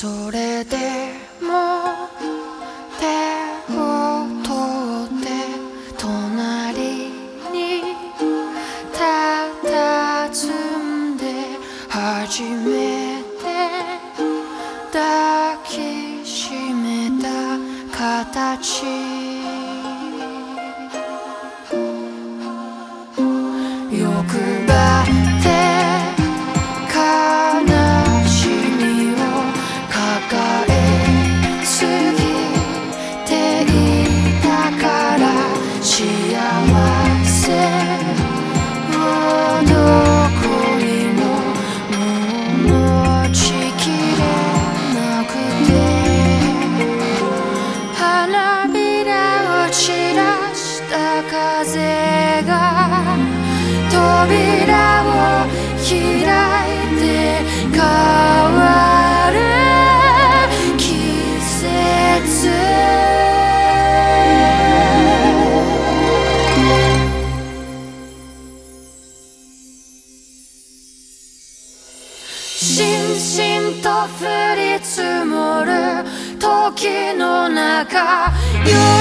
それでも手を取って隣に佇んで初めて抱きしめた形。欲張風が扉を開いて変わる季節しんしんと降り積もる時の中夜